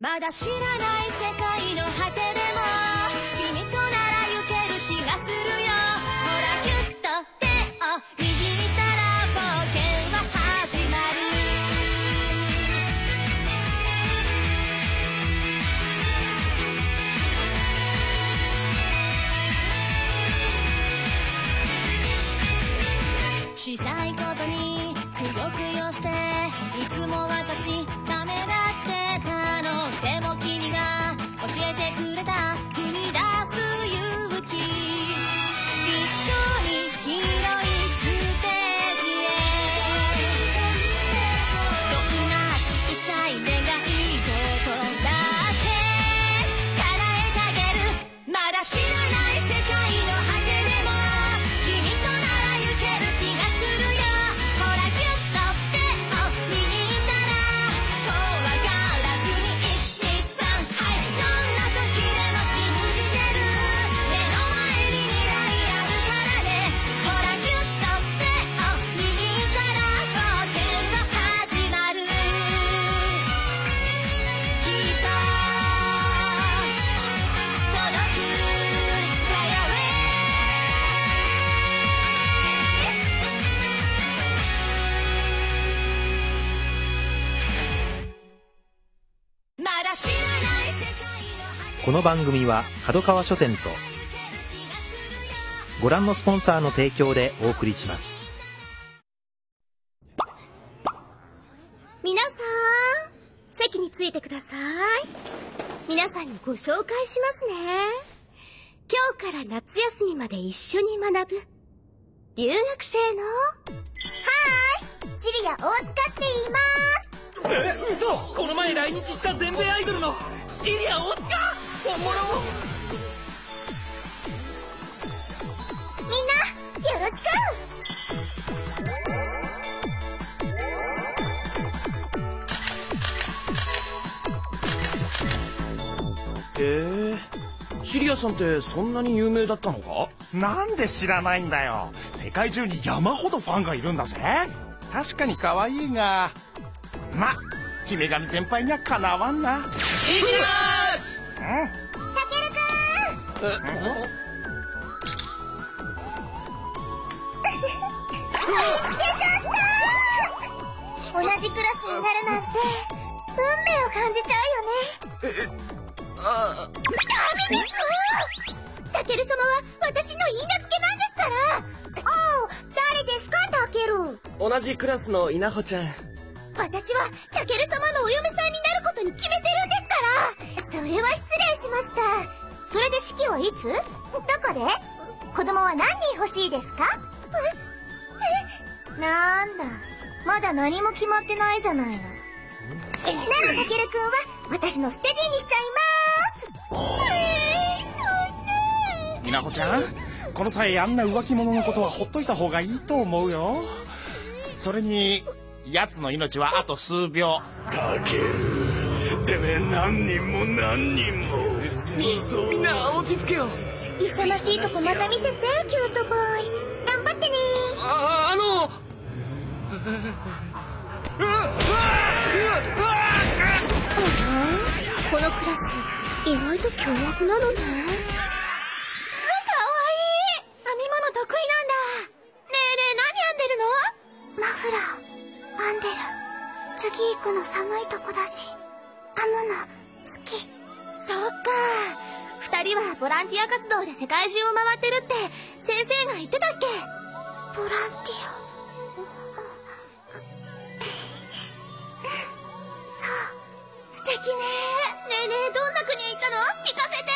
まだ知らない世界の果てでも君との番組は角川書店とご覧のスポンサーの提供でお送りします。皆さん席についてください。皆さんにご紹介しますね。今日から夏休みまで一緒に学ぶ。留学生の？はーい。シリア大塚って言います。え嘘！この前来日した全米アイドルのシリア大塚本物みんなよろしく。へえシリアさんってそんなに有名だったのか？なんで知らないんだよ。世界中に山ほどファンがいるんだぜ。確かに可愛いが。ま姫神先輩にはかなわんな。行きますうんえ同じクラスになるなんて運命を感じちゃうよねあダメですタケル様は私の言い名付けなんですからああ誰ですかタケル同じクラスの稲穂ちゃん。私はタケル様のお嫁さんになることに決めてるんですから。それは失礼しました。それで式はいつ？どこで？子供は何人欲しいですか？え？え？なんだ。まだ何も決まってないじゃないの。ならタケル君は私のステディにしちゃいます。えー、そんな。みなこちゃんこの際あんな浮気者のことはほっといた方がいいと思うよ。それに奴の命はあと数秒。タケルてめえ何人も何人も。みんな落ち着けよ。勇ましいとこまた見せてキュートボーイ。頑張ってね。ああの。このクラス意外と凶悪なのね。かわいい。編み物得意なんだ。ねえねえ何編んでるの？マフラー編んでる次行くの寒いとこだし。編むの好き。そっか。二人はボランティア活動で世界中を回ってるって先生が言ってたっけ。ボランティア？そう。素敵ね。ねえねえどんな国へ行ったの？聞かせて。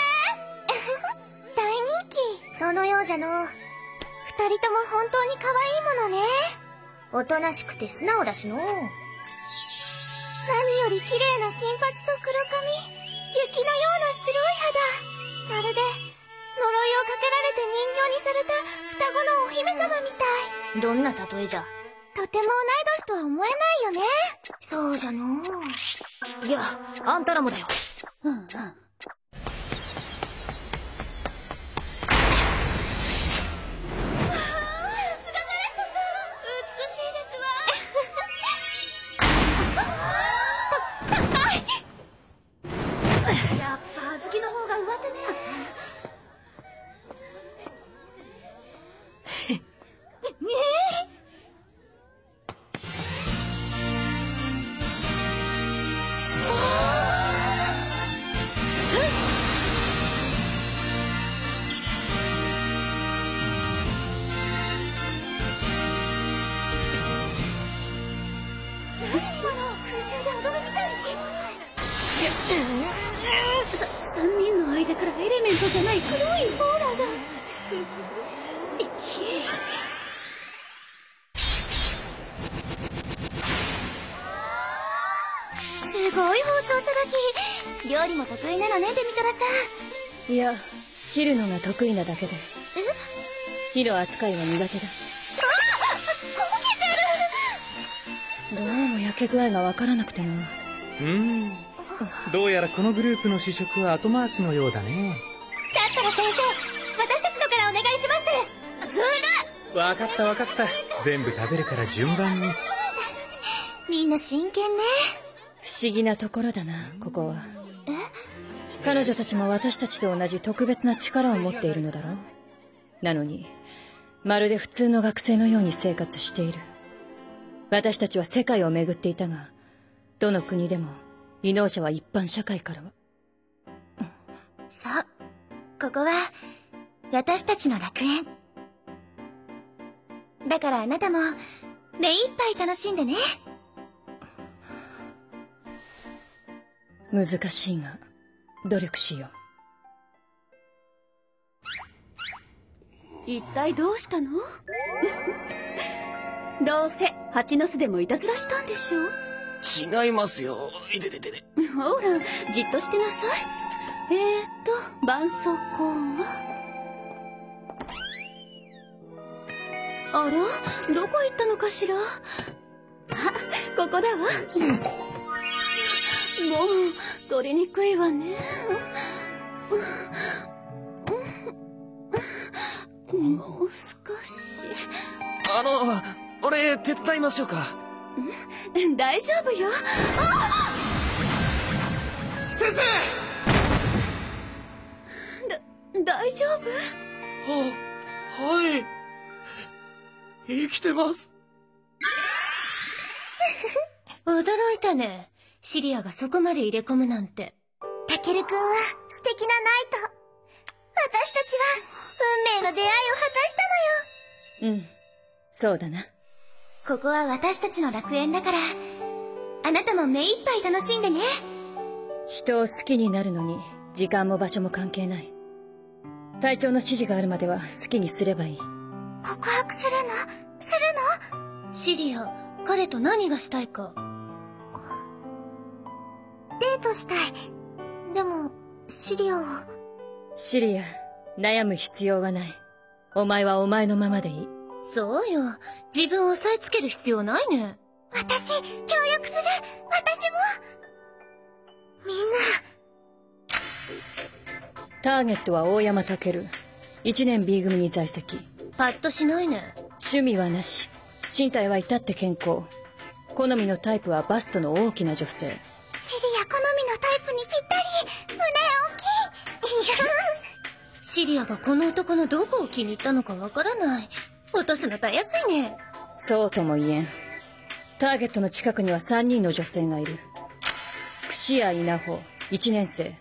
大人気。そのようじゃの。二人とも本当に可愛いものねおとなしくて素直だしの何より綺麗な金髪と黒髪。雪のような白い肌。まるで呪いをかけられて人形にされた双子のお姫様みたい。どんな例えじゃ？とても同い年とは思えないよね。そうじゃのいやあんたらもだよ。うんうん3人の間からエレメントじゃない黒いオーラがすごい包丁さばき。料理も得意なのねデミトラさん。いや切るのが得意なだけで。火の扱いは苦手だ。どうも焼け具合がわからなくてな。うーんどうやらこのグループの試食は後回しのようだね。だったら先生私たちのからお願いします。ずるわかったわかった。全部食べるから順番に。みんな真剣ね。不思議なところだなここは。彼女たちも私たちと同じ特別な力を持っているのだろう。なのにまるで普通の学生のように生活している。私たちは世界を巡っていたがどの国でも異能者は一般社会からは。そう。ここは私たちの楽園。だからあなたも目いっぱい楽しんでね。難しいが努力しよ一体どうしたの？どうせ蜂の巣でもいたずらしたんでしょ違いますよ。いてててて。ほらじっとしてなさい。えーと絆創膏は？あらどこ行ったのかしら？あここだわ。もう取りにくいわね。もう少し。あの俺手伝いましょうか大丈夫よ。先生！だ大丈夫？ははい。生きてます。驚いたね。シリアがそこまで入れ込むなんて。タケルくんは素敵なナイト。私たちは運命の出会いを果たしたのよ。ううん。そうだなここは私たちの楽園だからあなたも目いっぱい楽しんでね。人を好きになるのに時間も場所も関係ない。隊長の指示があるまでは好きにすればいい。告白するの？するの？シリア、彼と何がしたいか。デートしたい。でもシリアはシリア悩む必要はない。お前はお前のままでいいそうよ。自分を押さえつける必要ないね。私協力する。私も。みんな。ターゲットは大山健1年 B 組に在籍。パッとしないね。趣味はなし。身体は至って健康。好みのタイプはバストの大きな女性。シリア好みのタイプにぴったり。胸大きい。いやシリアがこの男のどこを気に入ったのかわからない。落とすのたやすいね。そうとも言えん。ターゲットの近くには3人の女性がいる。串谷稲穂1年生。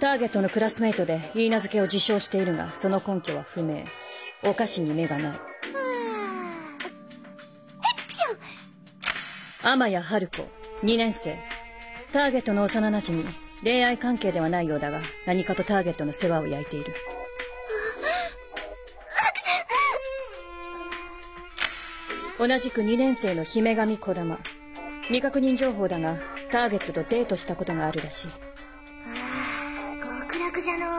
ターゲットのクラスメイトで言い名付けを自称しているがその根拠は不明。お菓子に目がない。エクション天谷春子2年生。ターゲットの幼馴染恋愛関係ではないようだが何かとターゲットの世話を焼いている同じく2年生の姫神小玉。未確認情報だがターゲットとデートしたことがあるらしい。極楽じゃのう。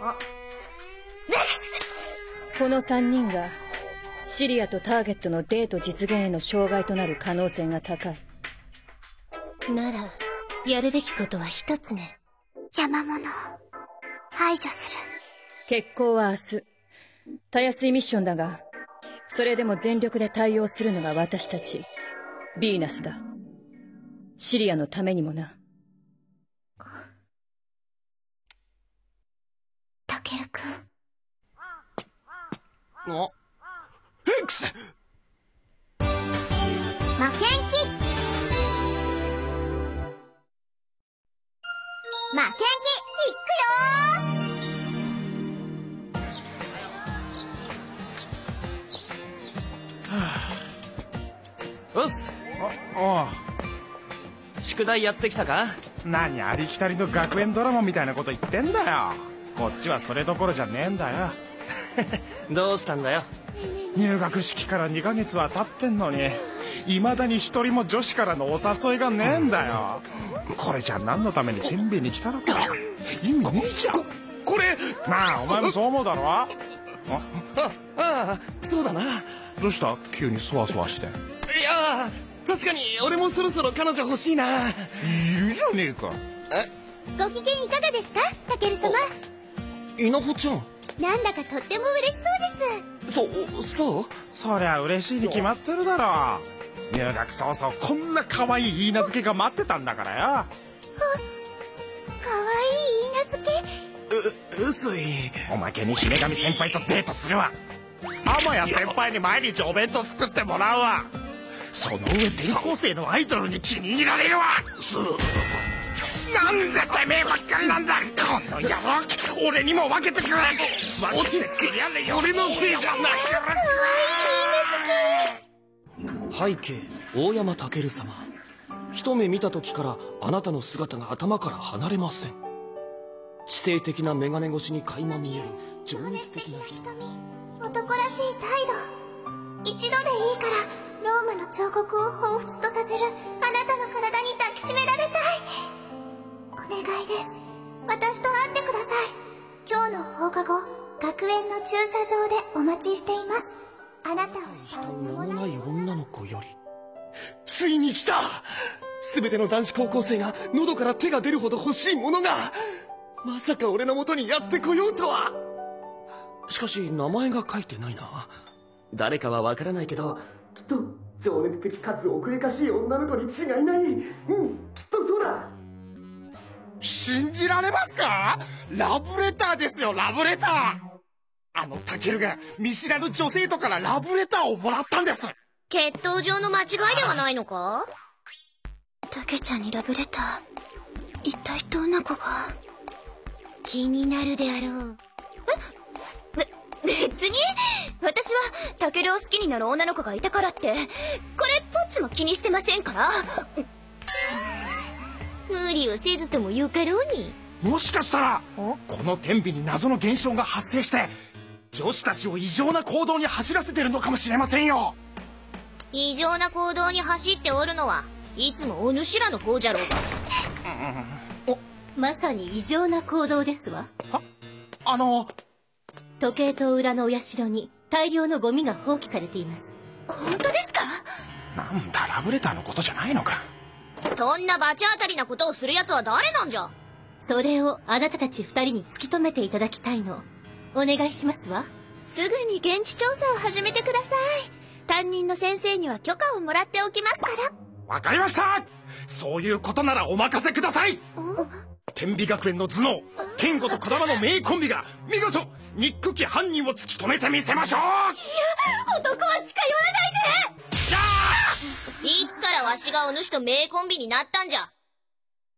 この3人がシリアとターゲットのデート実現への障害となる可能性が高い。なら、やるべきことは一つね。邪魔者を。排除する。決行は明日。たやすいミッションだがそれでも全力で対応するのが私たち、ヴィーナスだ。シリアのためにもな。タケルくん。あ、ヘックス負け宿題やってきたか？何ありきたりの学園ドラマみたいなこと言ってんだよ。こっちはそれどころじゃねえんだよ。どうしたんだよ？入学式から2ヶ月は経ってんのに未だに一人も女子からのお誘いがねえんだよ。これじゃ何のために天秤に来たのか。意味ねえじゃん。これ。なあお前もそう思うだろ？ああああそうだな。いどうした？急にそわそわして。や確かに俺もそろそろ彼女欲しいな。いるじゃねえか。ご機嫌いかがですか？タケル様。稲穂ちゃん。なんだかとっても嬉しそうです。そそう？そりゃ嬉しいに決まってるだろ。入学早々こんな可愛い言い名付けが待ってたんだからよ。かわいい名付け？う薄い。おまけに姫神先輩とデートするわ。天谷先輩に毎日お弁当作ってもらうわその上転校生のアイドルに気に入られるわ。なんでてめえばっかりなんだ。この野郎。俺にも分けてくれ。落ち着けやれよ俺のせいじゃない背景大山健様。一目見た時からあなたの姿が頭から離れません。知性的な眼鏡越しに垣間見える。情情熱的な人。瞳。男らしい態度。一度でいいからローマの彫刻を彷彿とさせるあなたの体に抱きしめられたい。お願いです。私と会ってください。今日の放課後学園の駐車場でお待ちしています。あなたをした慕う名もない女の子より。ついに来た。全ての男子高校生が喉から手が出るほど欲しいものがまさか俺の元にやってこようとは。しかし名前が書いてないな。誰かはわからないけどきっと情熱的かつ奥ゆかしい女の子に違いない。うんきっとそうだ。信じられますか？ラブレターですよラブレター。あのタケルが見知らぬ女性とからラブレターをもらったんです。血統上の間違いではないのか？タケちゃんにラブレター。一体どんな子が？気になるであろう。え？べ別に。私はタケルを好きになる女の子がいたからってこれっぽっちも気にしてませんから。無理をせずともよかろうに。もしかしたらこの天秤に謎の現象が発生して女子たちを異常な行動に走らせてるのかもしれませんよ。異常な行動に走っておるのはいつもお主らの方じゃろうが。まさに異常な行動ですわ。あの時計塔裏のお社に大量のゴミが放棄されています。本当ですか？なんだラブレターのことじゃないのか。そんな罰当たりなことをする奴は誰なんじゃ？それをあなたたち二人に突き止めていただきたいの。お願いしますわ。すぐに現地調査を始めてください。担任の先生には許可をもらっておきますから。わかりました。そういうことならお任せください天美学園の頭脳健吾と児玉の名コンビが見事ニック家犯人を突き止めてみせましょう。男は近寄らないいつからわしがお主と名コンビになったんじゃ。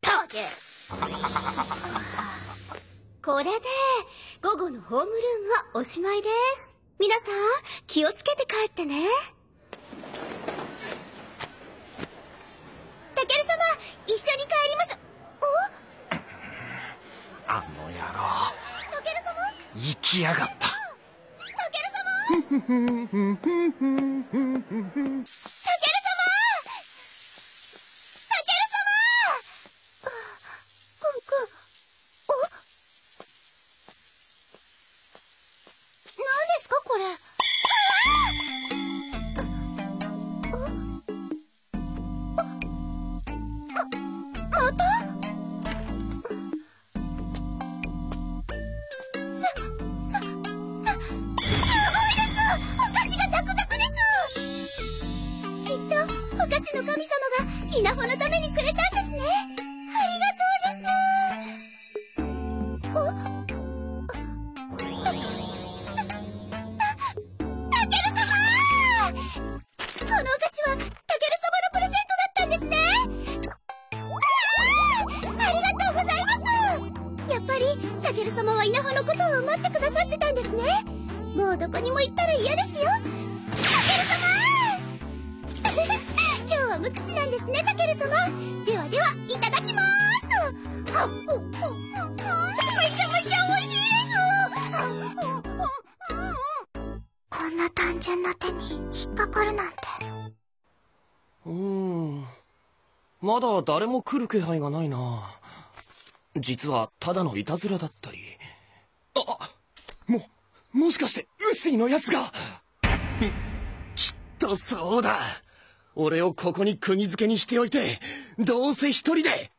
たけ。これで午後のホームルームはおしまいです。皆さん気をつけて帰ってね。たける様一緒に帰りましょうあの野郎。おたける様？生きやがった。たける様？稲穂のためにくれたんですね。に引っかかるなんて。うん。まだ誰も来る気配がないな。実はただのいたずらだったり。あももしかして臼井のやつが。きっとそうだ。俺をここに釘付けにしておいてどうせ一人で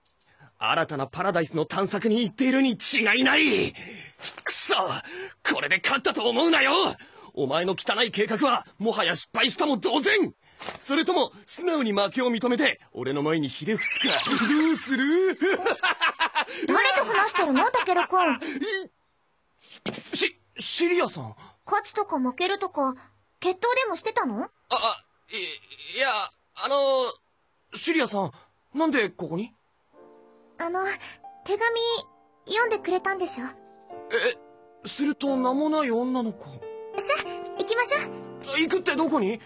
新たなパラダイスの探索に行っているに違いない。くそこれで勝ったと思うなよ。お前の汚い計画はもはや失敗したも同然。それとも素直に負けを認めて俺の前にひれ伏すか。どうする？誰と話してるの？タケルくん。しシリアさん。勝つとか負けるとか決闘でもしてたの？ああいいやあのシリアさんなんでここに？あの手紙読んでくれたんでしょ？えすると名もない女の子ましょう。行くってどこに？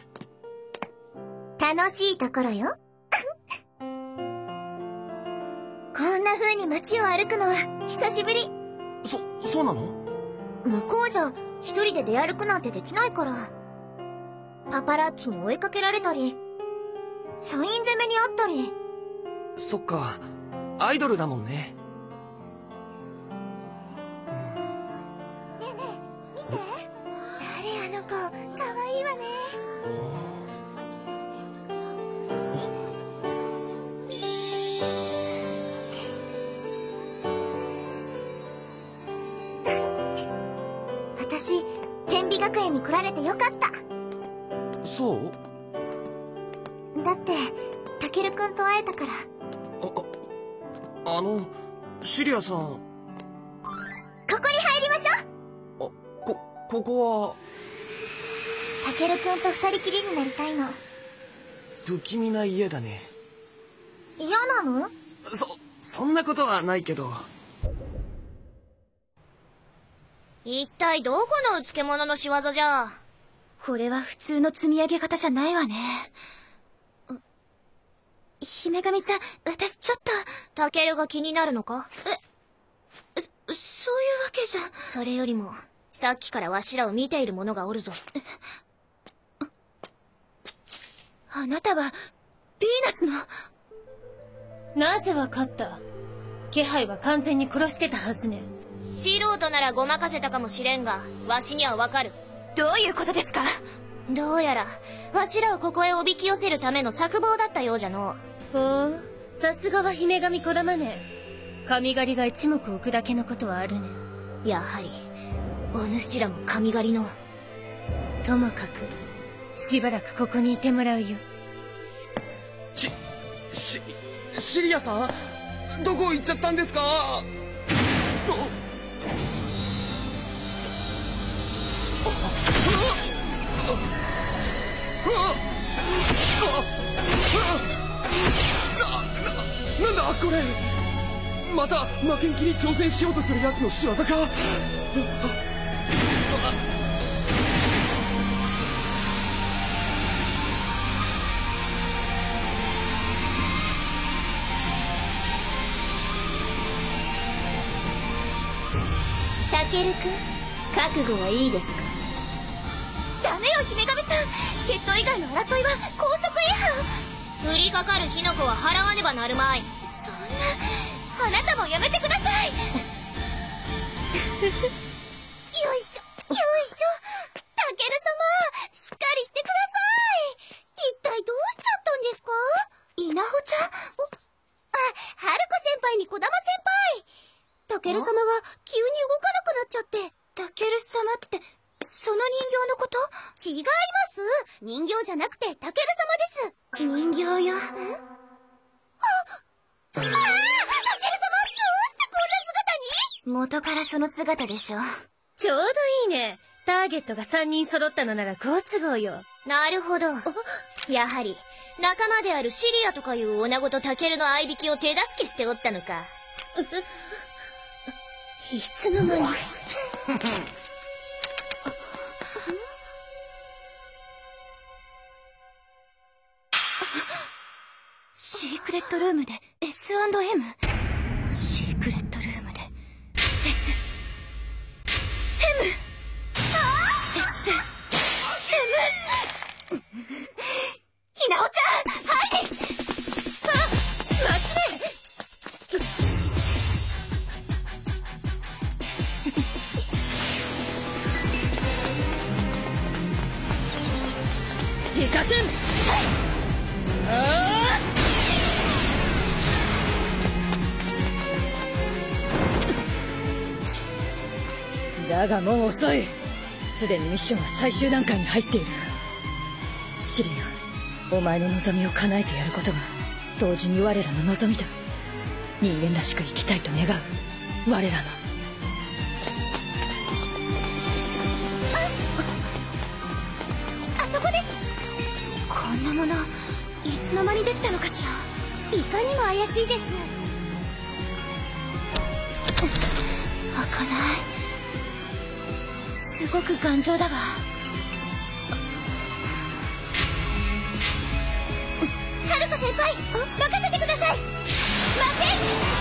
楽しいところよ。こんな風に街を歩くのは久しぶり。そそうなの？向こうじゃ一人で出歩くなんてできないから。パパラッチに追いかけられたりサイン攻めにあったり。ねそっか。アイドルだもんね学園に来られてよかった。そう？だってタケルくんと会えたから。ああのシリアさん。ここに入りましょう。あこここは。タケルくんと二人きりになりたいの。不気味な家だね。嫌なの？そそんなことはないけど一体どこのうつけ者の仕業じゃ？これは普通の積み上げ方じゃないわね。う姫神さん、私ちょっと、タケルが気になるのか？そういうわけじゃ。それよりもさっきからわしらを見ている者がおるぞあなたは、ヴィーナスの？なぜわかった？気配は完全に殺してたはずね。素人ならごまかせたかもしれんがわしにはわかるどういうことですか？どうやらわしらをここへおびき寄せるための策謀だったようじゃのほう、さすがは姫神こだまね。神狩りが一目置くだけのことはあるね。やはりお主らも神狩りのともかく、しばらくここにいてもらうよ。ししシリアさんどこ行っちゃったんですか？あななんだこれ。また負けん気に挑戦しようとするやつの仕業か。ケル君覚悟はいいですか？ダメよ姫神さん。決闘以外の争いは高速違反。降りかかる火の粉は払わねばなるまいそんなあなたもやめてください。でしょ。ちょうどいいね。ターゲットが3人揃ったのなら好都合よ。なるほどやはり仲間であるシリアとかいう女子とタケルの合いびきを手助けしておったのかいつの間にシークレットルームで S&M? 遅い。すでにミッションは最終段階に入っている。シリアお前の望みを叶えてやることが同時に我らの望みだ。人間らしく生きたいと願う。我らの。あそこです。こんなものいつの間にできたのかしら。いかにも怪しいです。開かない。すごく頑丈だわ。はるか先輩任せてください。待て！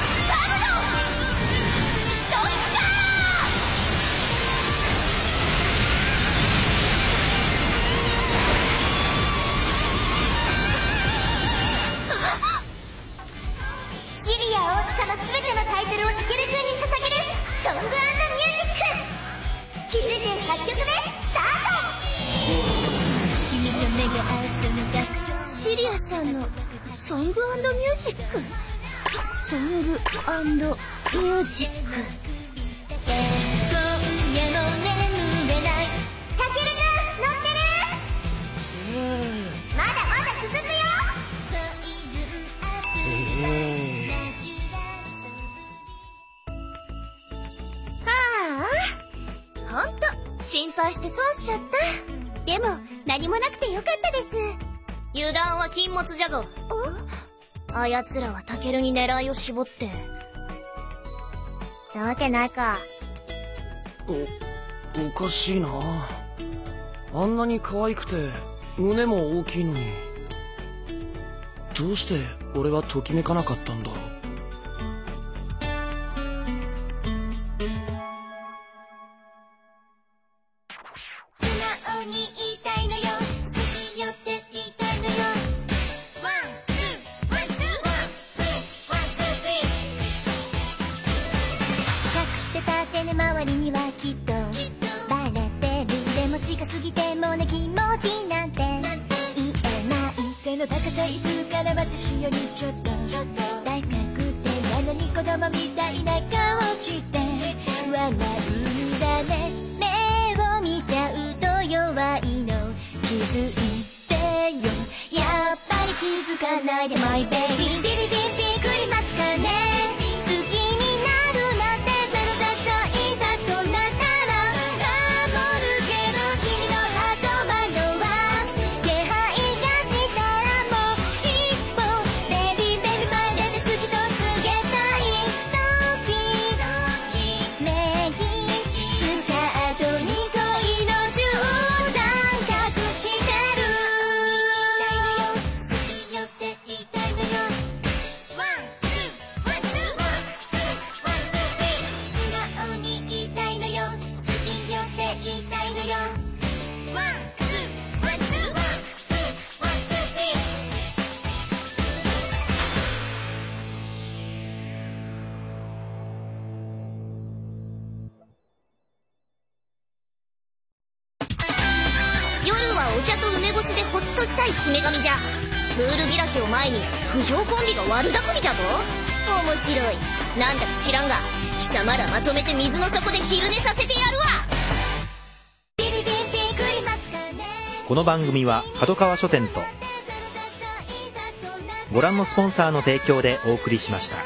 曲目スタート君の目が合うそのだシリアさんのソングミュージックソングミュージック配して損しちゃった。でも何もなくてよかったです。油断は禁物じゃぞ。あやつらはタケルに狙いを絞って。なわけないか。おおかしいな。あんなに可愛くて胸も大きいのに。どうして俺はときめかなかったんだろうと大学ってなのに子供みたいな顔して笑うんだね目を見ちゃうと弱いの気づいてよやっぱり気づかないでマイベイビービビビビクリマスかね神じゃ。プール開きを前に不条コンビが悪巧みじゃぞ。面白い。なんだか知らんが貴様らまとめて水の底で昼寝させてやるわ。この番組は角川書店とご覧のスポンサーの提供でお送りしました。